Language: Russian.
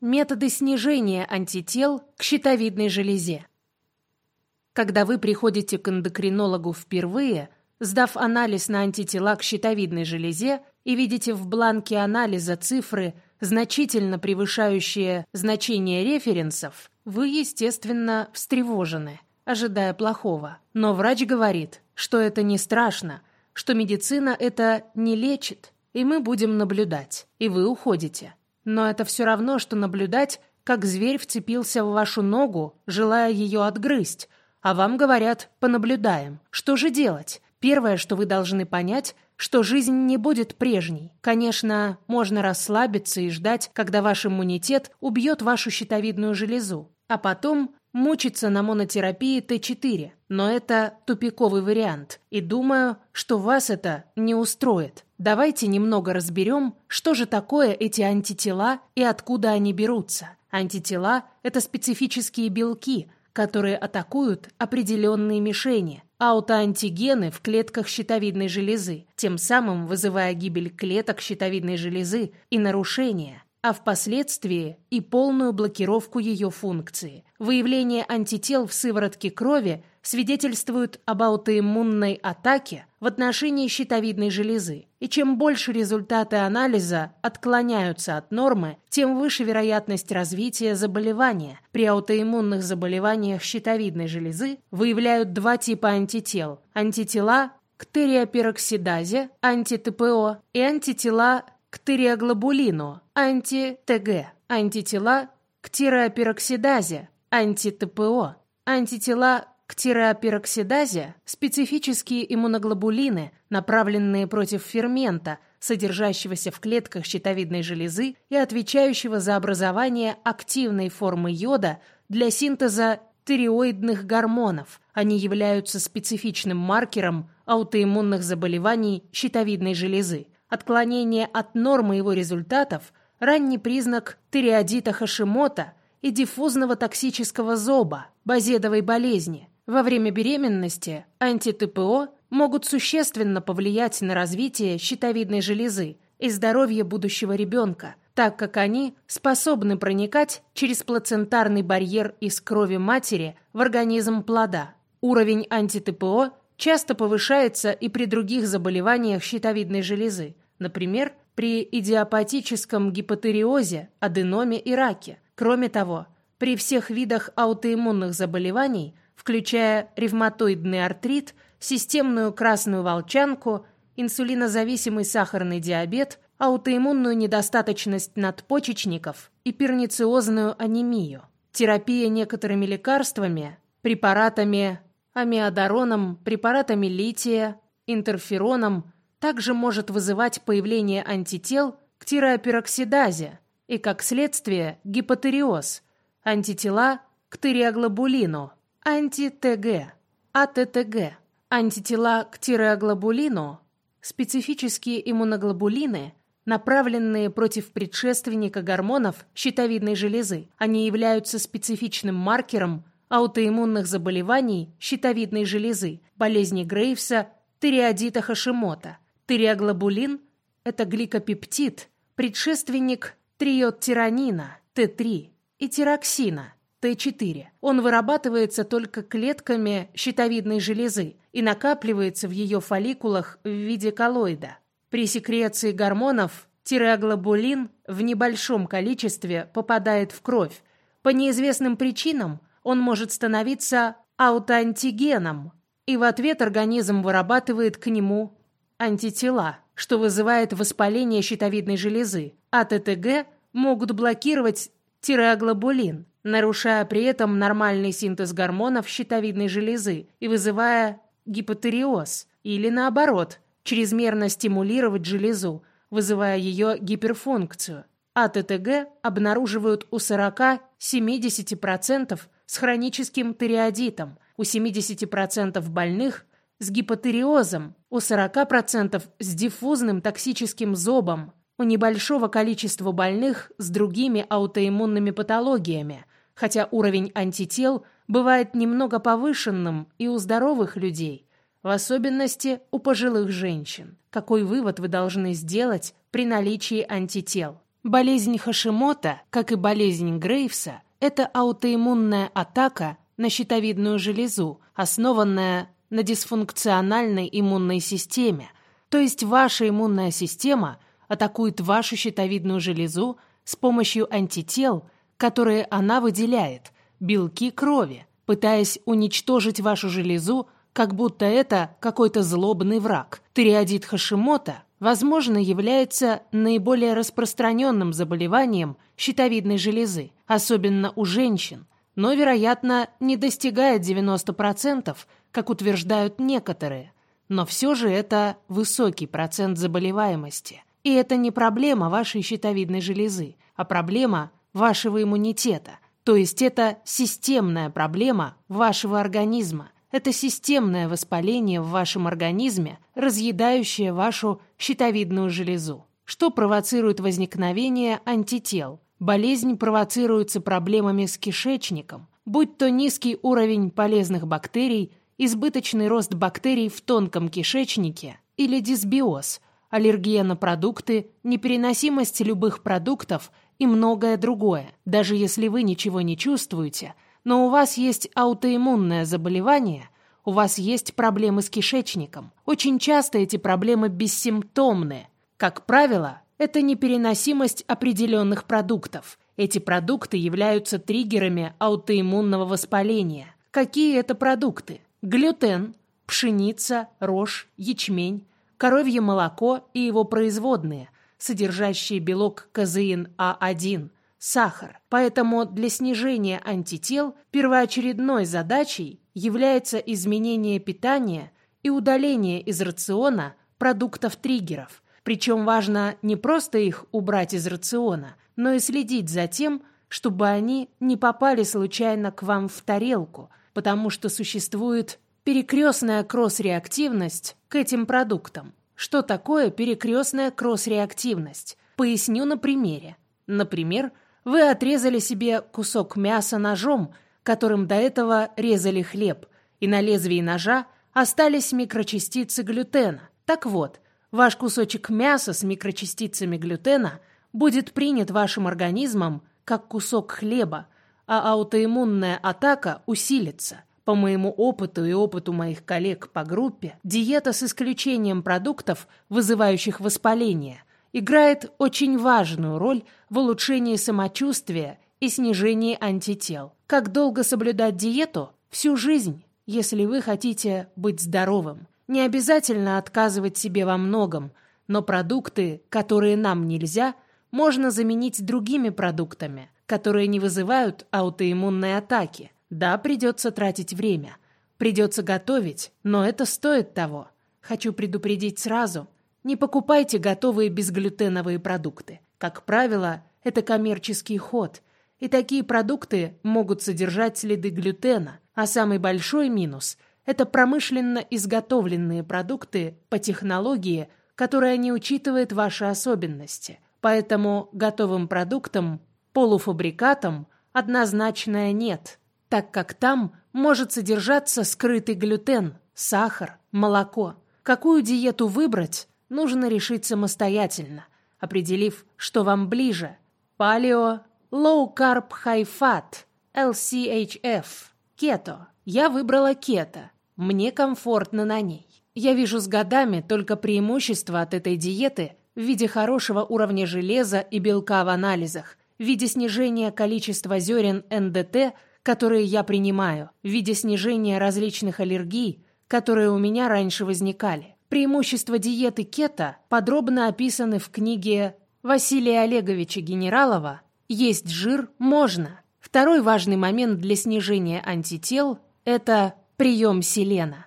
Методы снижения антител к щитовидной железе. Когда вы приходите к эндокринологу впервые, сдав анализ на антитела к щитовидной железе и видите в бланке анализа цифры, значительно превышающие значение референсов, вы, естественно, встревожены, ожидая плохого. Но врач говорит, что это не страшно, что медицина это не лечит, и мы будем наблюдать, и вы уходите. Но это все равно, что наблюдать, как зверь вцепился в вашу ногу, желая ее отгрызть, а вам говорят «понаблюдаем». Что же делать? Первое, что вы должны понять, что жизнь не будет прежней. Конечно, можно расслабиться и ждать, когда ваш иммунитет убьет вашу щитовидную железу, а потом мучиться на монотерапии Т4. Но это тупиковый вариант, и думаю, что вас это не устроит. Давайте немного разберем, что же такое эти антитела и откуда они берутся. Антитела – это специфические белки, которые атакуют определенные мишени, аутоантигены в клетках щитовидной железы, тем самым вызывая гибель клеток щитовидной железы и нарушения, а впоследствии и полную блокировку ее функции. Выявление антител в сыворотке крови свидетельствует об аутоиммунной атаке в отношении щитовидной железы. И чем больше результаты анализа отклоняются от нормы, тем выше вероятность развития заболевания. При аутоиммунных заболеваниях щитовидной железы выявляют два типа антител. Антитела к тиреопероксидазе, анти-ТПО, и антитела к тиреоглобулину, анти-ТГ, антитела к тиреопероксидазе, анти-ТПО, антитела к тиреопероксидазе – специфические иммуноглобулины, направленные против фермента, содержащегося в клетках щитовидной железы и отвечающего за образование активной формы йода для синтеза тиреоидных гормонов. Они являются специфичным маркером аутоиммунных заболеваний щитовидной железы. Отклонение от нормы его результатов – ранний признак тиреодита Хашимота и диффузного токсического зоба, базедовой болезни. Во время беременности анти-ТПО могут существенно повлиять на развитие щитовидной железы и здоровье будущего ребенка, так как они способны проникать через плацентарный барьер из крови матери в организм плода. Уровень анти-ТПО часто повышается и при других заболеваниях щитовидной железы, например, при идиопатическом гипотериозе, аденоме и раке. Кроме того, при всех видах аутоиммунных заболеваний, включая ревматоидный артрит, системную красную волчанку, инсулинозависимый сахарный диабет, аутоиммунную недостаточность надпочечников и пернициозную анемию. Терапия некоторыми лекарствами, препаратами амиодароном, препаратами лития, интерфероном также может вызывать появление антител к тиреопероксидазе и, как следствие, гипотериоз, антитела к тиреоглобулину, анти-ТГ, АТТГ, антитела к тиреоглобулину, специфические иммуноглобулины, направленные против предшественника гормонов щитовидной железы. Они являются специфичным маркером аутоиммунных заболеваний щитовидной железы, болезни Грейвса, тиреодита Хашимота. Тиреоглобулин – это гликопептид, предшественник триодтиранина, Т3, и тироксина, Т4. Он вырабатывается только клетками щитовидной железы и накапливается в ее фолликулах в виде коллоида. При секреции гормонов тиреоглобулин в небольшом количестве попадает в кровь. По неизвестным причинам он может становиться аутоантигеном, и в ответ организм вырабатывает к нему антитела, что вызывает воспаление щитовидной железы, а ТТГ могут блокировать тиреоглобулин, нарушая при этом нормальный синтез гормонов щитовидной железы и вызывая гипотериоз, или наоборот, чрезмерно стимулировать железу, вызывая ее гиперфункцию. А ТТГ обнаруживают у 40-70% с хроническим тиреодитом, у 70% больных с гипотериозом, у 40% с диффузным токсическим зобом, у небольшого количества больных с другими аутоиммунными патологиями, хотя уровень антител бывает немного повышенным и у здоровых людей, в особенности у пожилых женщин. Какой вывод вы должны сделать при наличии антител? Болезнь Хашимота, как и болезнь Грейвса, это аутоиммунная атака на щитовидную железу, основанная на дисфункциональной иммунной системе. То есть ваша иммунная система атакует вашу щитовидную железу с помощью антител, которые она выделяет, белки крови, пытаясь уничтожить вашу железу, как будто это какой-то злобный враг. Тиреодит Хашимота возможно, является наиболее распространенным заболеванием щитовидной железы, особенно у женщин, но, вероятно, не достигает 90%, как утверждают некоторые. Но все же это высокий процент заболеваемости. И это не проблема вашей щитовидной железы, а проблема вашего иммунитета. То есть это системная проблема вашего организма – это системное воспаление в вашем организме, разъедающее вашу щитовидную железу, что провоцирует возникновение антител. Болезнь провоцируется проблемами с кишечником, будь то низкий уровень полезных бактерий, избыточный рост бактерий в тонком кишечнике или дисбиоз, аллергия на продукты, непереносимость любых продуктов и многое другое. Даже если вы ничего не чувствуете – но у вас есть аутоиммунное заболевание, у вас есть проблемы с кишечником. Очень часто эти проблемы бессимптомны. Как правило, это непереносимость определенных продуктов. Эти продукты являются триггерами аутоиммунного воспаления. Какие это продукты? Глютен, пшеница, рожь, ячмень, коровье молоко и его производные, содержащие белок казеин А1, сахар. Поэтому для снижения антител первоочередной задачей является изменение питания и удаление из рациона продуктов-триггеров. Причем важно не просто их убрать из рациона, но и следить за тем, чтобы они не попали случайно к вам в тарелку, потому что существует перекрестная кросс-реактивность к этим продуктам. Что такое перекрестная кросс-реактивность? Поясню на примере. Например, вы отрезали себе кусок мяса ножом, которым до этого резали хлеб, и на лезвии ножа остались микрочастицы глютена. Так вот, ваш кусочек мяса с микрочастицами глютена будет принят вашим организмом как кусок хлеба, а аутоиммунная атака усилится. По моему опыту и опыту моих коллег по группе, диета с исключением продуктов, вызывающих воспаление – играет очень важную роль в улучшении самочувствия и снижении антител. Как долго соблюдать диету? Всю жизнь, если вы хотите быть здоровым. Не обязательно отказывать себе во многом, но продукты, которые нам нельзя, можно заменить другими продуктами, которые не вызывают аутоиммунной атаки. Да, придется тратить время, придется готовить, но это стоит того. Хочу предупредить сразу – не покупайте готовые безглютеновые продукты. Как правило, это коммерческий ход, и такие продукты могут содержать следы глютена, а самый большой минус – это промышленно изготовленные продукты по технологии, которая не учитывает ваши особенности. Поэтому готовым продуктам, полуфабрикатам однозначное «нет», так как там может содержаться скрытый глютен, сахар, молоко. Какую диету выбрать, нужно решить самостоятельно, определив, что вам ближе. Палео, Low Carb High Fat, LCHF, кето. Я выбрала кето. Мне комфортно на ней. Я вижу с годами только преимущество от этой диеты в виде хорошего уровня железа и белка в анализах, в виде снижения количества зерен НДТ, которые я принимаю, в виде снижения различных аллергий, которые у меня раньше возникали. Преимущества диеты кето подробно описаны в книге Василия Олеговича Генералова «Есть жир можно». Второй важный момент для снижения антител – это прием селена.